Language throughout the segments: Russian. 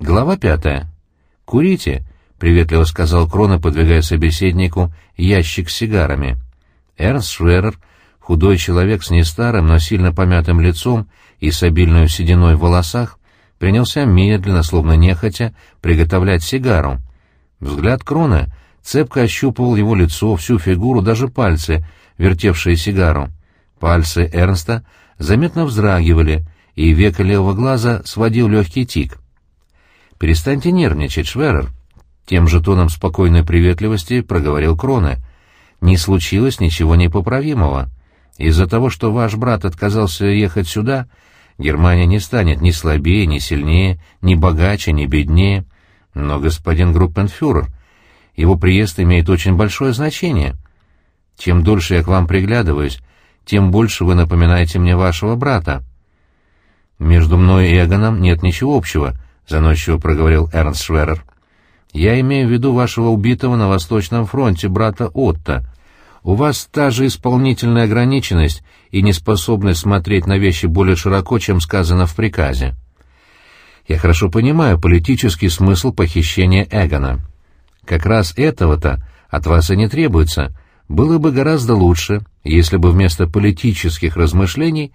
Глава пятая. «Курите», — приветливо сказал Крона, подвигая собеседнику ящик с сигарами. Эрнст Шверер, худой человек с нестарым, но сильно помятым лицом и с обильной сединой в волосах, принялся медленно, словно нехотя, приготовлять сигару. Взгляд Крона цепко ощупывал его лицо, всю фигуру, даже пальцы, вертевшие сигару. Пальцы Эрнста заметно вздрагивали, и века левого глаза сводил легкий тик. «Перестаньте нервничать, Шверер», — тем же тоном спокойной приветливости проговорил Крона. «Не случилось ничего непоправимого. Из-за того, что ваш брат отказался ехать сюда, Германия не станет ни слабее, ни сильнее, ни богаче, ни беднее. Но, господин Группенфюрер, его приезд имеет очень большое значение. Чем дольше я к вам приглядываюсь, тем больше вы напоминаете мне вашего брата». «Между мной и Эгоном нет ничего общего», — заносчиво проговорил Эрнст Шверер. «Я имею в виду вашего убитого на Восточном фронте брата Отто. У вас та же исполнительная ограниченность и неспособность смотреть на вещи более широко, чем сказано в приказе. Я хорошо понимаю политический смысл похищения Эгона. Как раз этого-то от вас и не требуется. Было бы гораздо лучше, если бы вместо политических размышлений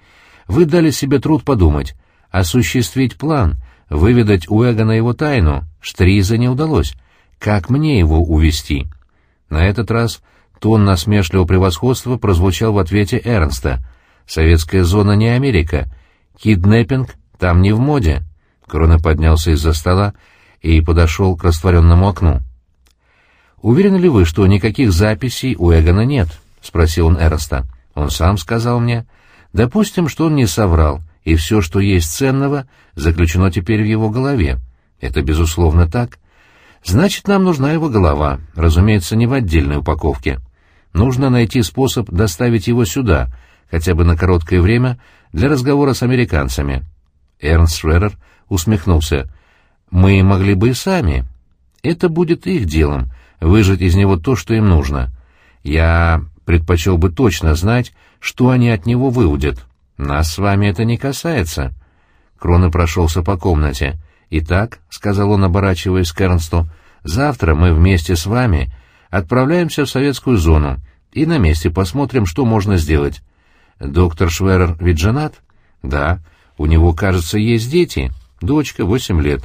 вы дали себе труд подумать, осуществить план — Выведать у Эгона его тайну Штриза не удалось. Как мне его увести? На этот раз тон насмешливого превосходства прозвучал в ответе Эрнста. «Советская зона не Америка. Киднеппинг там не в моде». Крона поднялся из-за стола и подошел к растворенному окну. «Уверены ли вы, что никаких записей у Эгона нет?» — спросил он Эрнста. «Он сам сказал мне. Допустим, что он не соврал, и все, что есть ценного, заключено теперь в его голове. Это, безусловно, так. Значит, нам нужна его голова, разумеется, не в отдельной упаковке. Нужно найти способ доставить его сюда, хотя бы на короткое время, для разговора с американцами. Эрнст Шверер усмехнулся. «Мы могли бы и сами. Это будет их делом, выжать из него то, что им нужно. Я предпочел бы точно знать, что они от него выудят». «Нас с вами это не касается». Крона прошелся по комнате. «Итак», — сказал он, оборачиваясь к Эрнсту, — «завтра мы вместе с вами отправляемся в советскую зону и на месте посмотрим, что можно сделать». «Доктор Шверер ведь женат?» «Да. У него, кажется, есть дети. Дочка, восемь лет».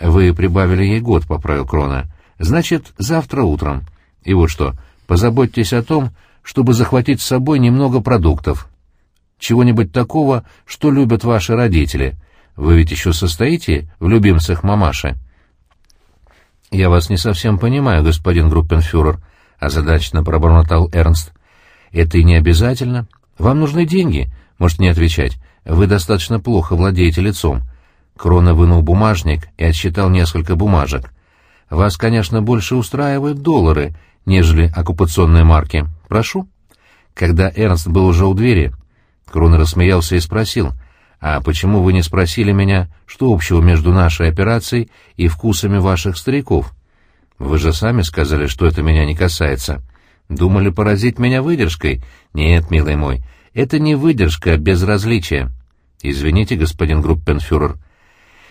«Вы прибавили ей год», — поправил Крона. «Значит, завтра утром. И вот что, позаботьтесь о том, чтобы захватить с собой немного продуктов чего-нибудь такого, что любят ваши родители. Вы ведь еще состоите в любимцах мамаши?» «Я вас не совсем понимаю, господин Группенфюрер», — озадаченно пробормотал Эрнст. «Это и не обязательно. Вам нужны деньги. Можете не отвечать. Вы достаточно плохо владеете лицом». Крона вынул бумажник и отсчитал несколько бумажек. «Вас, конечно, больше устраивают доллары, нежели оккупационные марки. Прошу». Когда Эрнст был уже у двери, Крон рассмеялся и спросил, «А почему вы не спросили меня, что общего между нашей операцией и вкусами ваших стариков? Вы же сами сказали, что это меня не касается. Думали поразить меня выдержкой? Нет, милый мой, это не выдержка, а безразличие. Извините, господин Группенфюрер.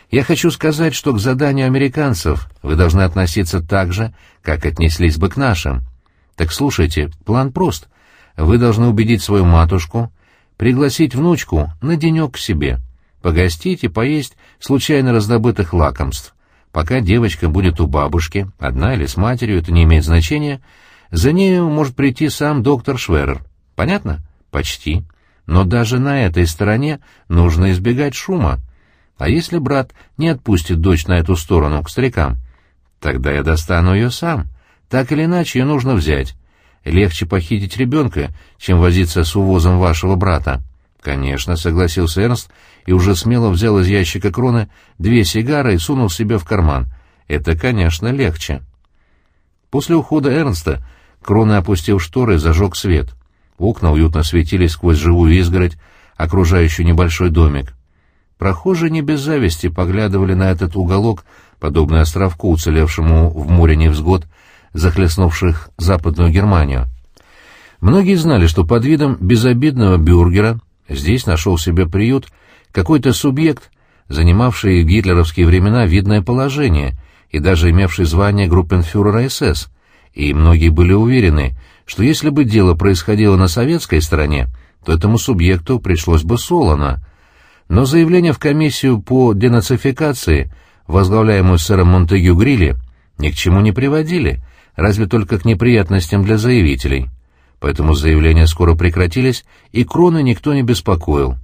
Я хочу сказать, что к заданию американцев вы должны относиться так же, как отнеслись бы к нашим. Так слушайте, план прост. Вы должны убедить свою матушку, пригласить внучку на денек к себе, погостить и поесть случайно раздобытых лакомств. Пока девочка будет у бабушки, одна или с матерью, это не имеет значения, за нею может прийти сам доктор Шверер. Понятно? Почти. Но даже на этой стороне нужно избегать шума. А если брат не отпустит дочь на эту сторону, к старикам? Тогда я достану ее сам. Так или иначе, ее нужно взять. Легче похитить ребенка, чем возиться с увозом вашего брата. «Конечно», — согласился Эрнст и уже смело взял из ящика кроны две сигары и сунул себе в карман. «Это, конечно, легче». После ухода Эрнста Крона опустил шторы и зажег свет. Окна уютно светились сквозь живую изгородь, окружающую небольшой домик. Прохожие не без зависти поглядывали на этот уголок, подобный островку, уцелевшему в море невзгод, захлестнувших Западную Германию. Многие знали, что под видом безобидного бюргера здесь нашел себе приют какой-то субъект, занимавший в гитлеровские времена видное положение и даже имевший звание группенфюрера СС, и многие были уверены, что если бы дело происходило на советской стороне, то этому субъекту пришлось бы солоно. Но заявление в комиссию по денацификации, возглавляемую сэром Монтегю Грилли, ни к чему не приводили, разве только к неприятностям для заявителей. Поэтому заявления скоро прекратились, и Крона никто не беспокоил.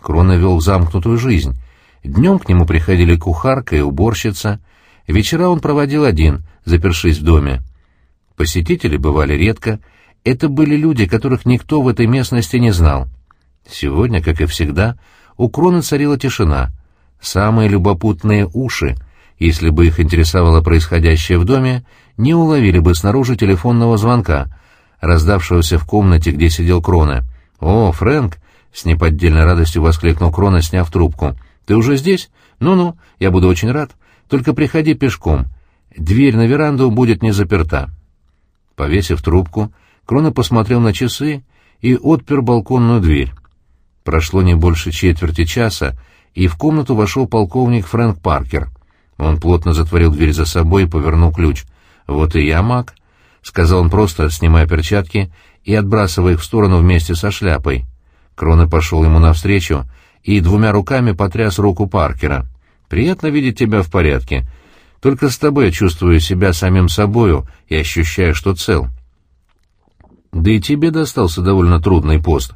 Крона вел замкнутую жизнь. Днем к нему приходили кухарка и уборщица, вечера он проводил один, запершись в доме. Посетители бывали редко, это были люди, которых никто в этой местности не знал. Сегодня, как и всегда, у Кроны царила тишина. Самые любопытные уши, если бы их интересовало происходящее в доме, не уловили бы снаружи телефонного звонка, раздавшегося в комнате, где сидел Крона. «О, Фрэнк!» — с неподдельной радостью воскликнул Крона, сняв трубку. «Ты уже здесь? Ну-ну, я буду очень рад. Только приходи пешком. Дверь на веранду будет не заперта». Повесив трубку, Крона посмотрел на часы и отпер балконную дверь. Прошло не больше четверти часа, и в комнату вошел полковник Фрэнк Паркер. Он плотно затворил дверь за собой и повернул ключ. «Вот и я, маг», — сказал он просто, снимая перчатки и отбрасывая их в сторону вместе со шляпой. Крона пошел ему навстречу и двумя руками потряс руку Паркера. «Приятно видеть тебя в порядке. Только с тобой я чувствую себя самим собою и ощущаю, что цел. Да и тебе достался довольно трудный пост.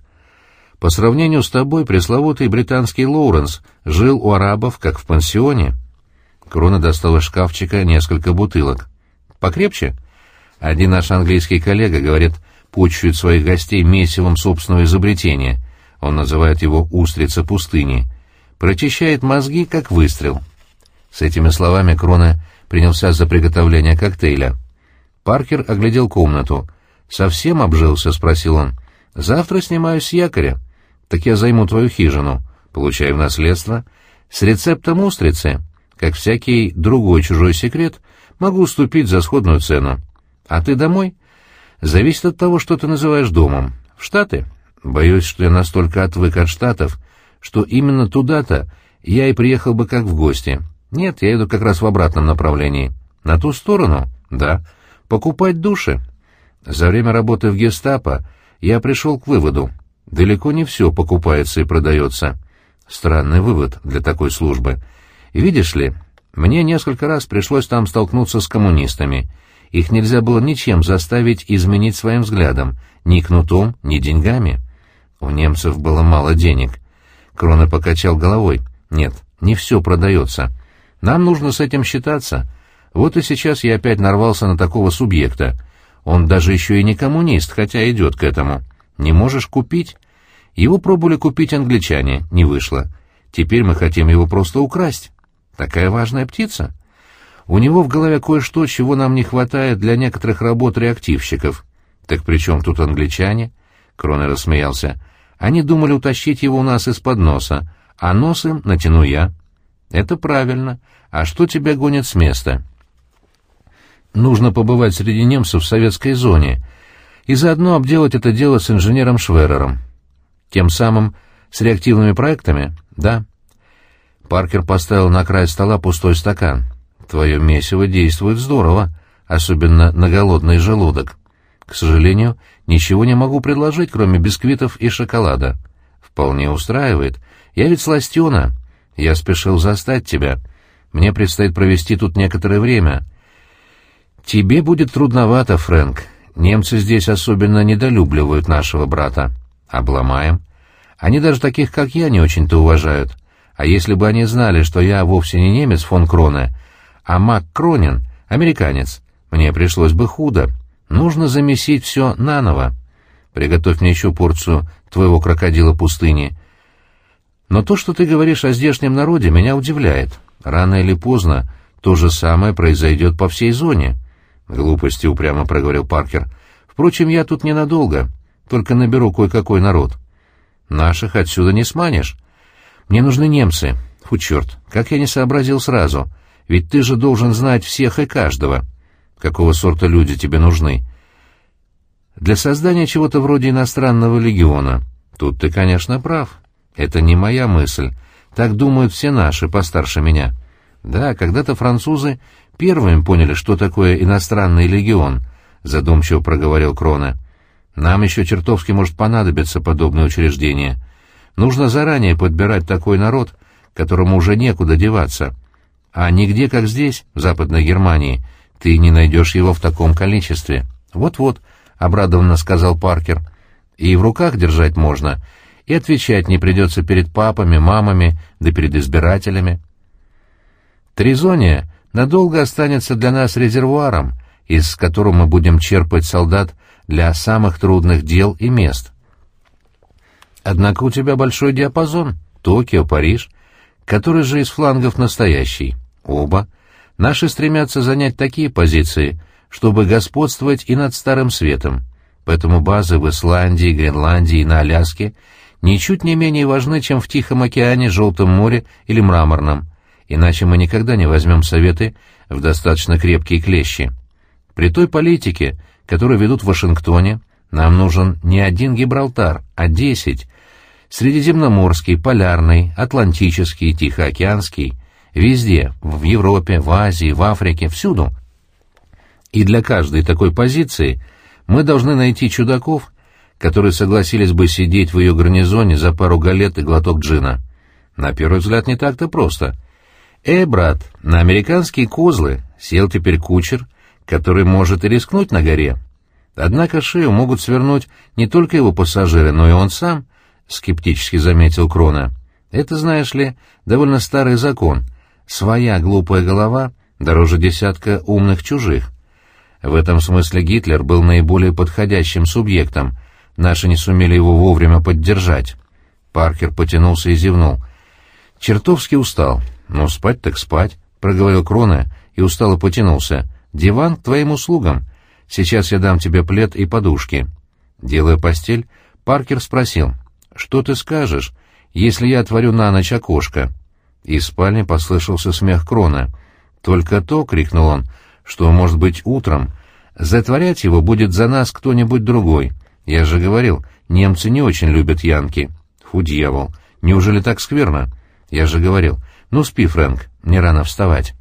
По сравнению с тобой пресловутый британский Лоуренс жил у арабов, как в пансионе». Крона достал из шкафчика несколько бутылок. «Покрепче?» Один наш английский коллега, говорит, почует своих гостей месивом собственного изобретения. Он называет его «устрица пустыни». Прочищает мозги, как выстрел. С этими словами Крона принялся за приготовление коктейля. Паркер оглядел комнату. «Совсем обжился?» — спросил он. «Завтра снимаюсь с якоря. Так я займу твою хижину. Получаю в наследство. С рецептом устрицы, как всякий другой чужой секрет, могу уступить за сходную цену. А ты домой? Зависит от того, что ты называешь домом. В Штаты? Боюсь, что я настолько отвык от Штатов, что именно туда-то я и приехал бы как в гости. Нет, я иду как раз в обратном направлении. На ту сторону? Да. Покупать души. За время работы в гестапо я пришел к выводу. Далеко не все покупается и продается. Странный вывод для такой службы. Видишь ли, мне несколько раз пришлось там столкнуться с коммунистами — их нельзя было ничем заставить изменить своим взглядом, ни кнутом, ни деньгами. У немцев было мало денег. Крона покачал головой. Нет, не все продается. Нам нужно с этим считаться. Вот и сейчас я опять нарвался на такого субъекта. Он даже еще и не коммунист, хотя идет к этому. Не можешь купить? Его пробовали купить англичане, не вышло. Теперь мы хотим его просто украсть. Такая важная птица. У него в голове кое-что, чего нам не хватает для некоторых работ реактивщиков. Так при чем тут англичане? Кронер рассмеялся. Они думали утащить его у нас из-под носа, а нос им натяну я. Это правильно. А что тебя гонит с места? Нужно побывать среди немцев в советской зоне и заодно обделать это дело с инженером Шверером. Тем самым с реактивными проектами? Да. Паркер поставил на край стола пустой стакан. Твое месиво действует здорово, особенно на голодный желудок. К сожалению, ничего не могу предложить, кроме бисквитов и шоколада. Вполне устраивает. Я ведь сластена. Я спешил застать тебя. Мне предстоит провести тут некоторое время. Тебе будет трудновато, Фрэнк. Немцы здесь особенно недолюбливают нашего брата. Обломаем. Они даже таких, как я, не очень-то уважают. А если бы они знали, что я вовсе не немец фон Кроне, а Мак Кронин — американец. Мне пришлось бы худо. Нужно замесить все наново. Приготовь мне еще порцию твоего крокодила пустыни. Но то, что ты говоришь о здешнем народе, меня удивляет. Рано или поздно то же самое произойдет по всей зоне. Глупости упрямо проговорил Паркер. Впрочем, я тут ненадолго, только наберу кое-какой народ. Наших отсюда не сманишь. Мне нужны немцы. Фу, черт, как я не сообразил сразу. Ведь ты же должен знать всех и каждого. Какого сорта люди тебе нужны? Для создания чего-то вроде иностранного легиона. Тут ты, конечно, прав. Это не моя мысль. Так думают все наши, постарше меня. Да, когда-то французы первыми поняли, что такое иностранный легион, задумчиво проговорил Крона. Нам еще чертовски может понадобиться подобное учреждение. Нужно заранее подбирать такой народ, которому уже некуда деваться. А нигде, как здесь, в Западной Германии, ты не найдешь его в таком количестве. Вот-вот, — обрадованно сказал Паркер. И в руках держать можно, и отвечать не придется перед папами, мамами, да перед избирателями. Тризония надолго останется для нас резервуаром, из которого мы будем черпать солдат для самых трудных дел и мест. Однако у тебя большой диапазон. Токио, Париж. Который же из флангов настоящий? Оба. Наши стремятся занять такие позиции, чтобы господствовать и над Старым Светом. Поэтому базы в Исландии, Гренландии и на Аляске ничуть не менее важны, чем в Тихом океане, Желтом море или Мраморном. Иначе мы никогда не возьмем советы в достаточно крепкие клещи. При той политике, которую ведут в Вашингтоне, нам нужен не один Гибралтар, а десять. Средиземноморский, Полярный, Атлантический, Тихоокеанский. Везде, в Европе, в Азии, в Африке, всюду. И для каждой такой позиции мы должны найти чудаков, которые согласились бы сидеть в ее гарнизоне за пару галет и глоток джина. На первый взгляд не так-то просто. «Эй, брат, на американские козлы сел теперь кучер, который может и рискнуть на горе. Однако шею могут свернуть не только его пассажиры, но и он сам», — скептически заметил Крона. «Это, знаешь ли, довольно старый закон. Своя глупая голова дороже десятка умных чужих. В этом смысле Гитлер был наиболее подходящим субъектом. Наши не сумели его вовремя поддержать». Паркер потянулся и зевнул. «Чертовски устал. Ну, спать так спать», — проговорил Крона и устало потянулся. «Диван к твоим услугам. Сейчас я дам тебе плед и подушки». Делая постель, Паркер спросил, «Что ты скажешь, если я отворю на ночь окошко?» Из спальни послышался смех Крона. «Только то», — крикнул он, — «что, может быть, утром. Затворять его будет за нас кто-нибудь другой. Я же говорил, немцы не очень любят янки». «Фу, дьявол! Неужели так скверно?» «Я же говорил. Ну, спи, Фрэнк, мне рано вставать».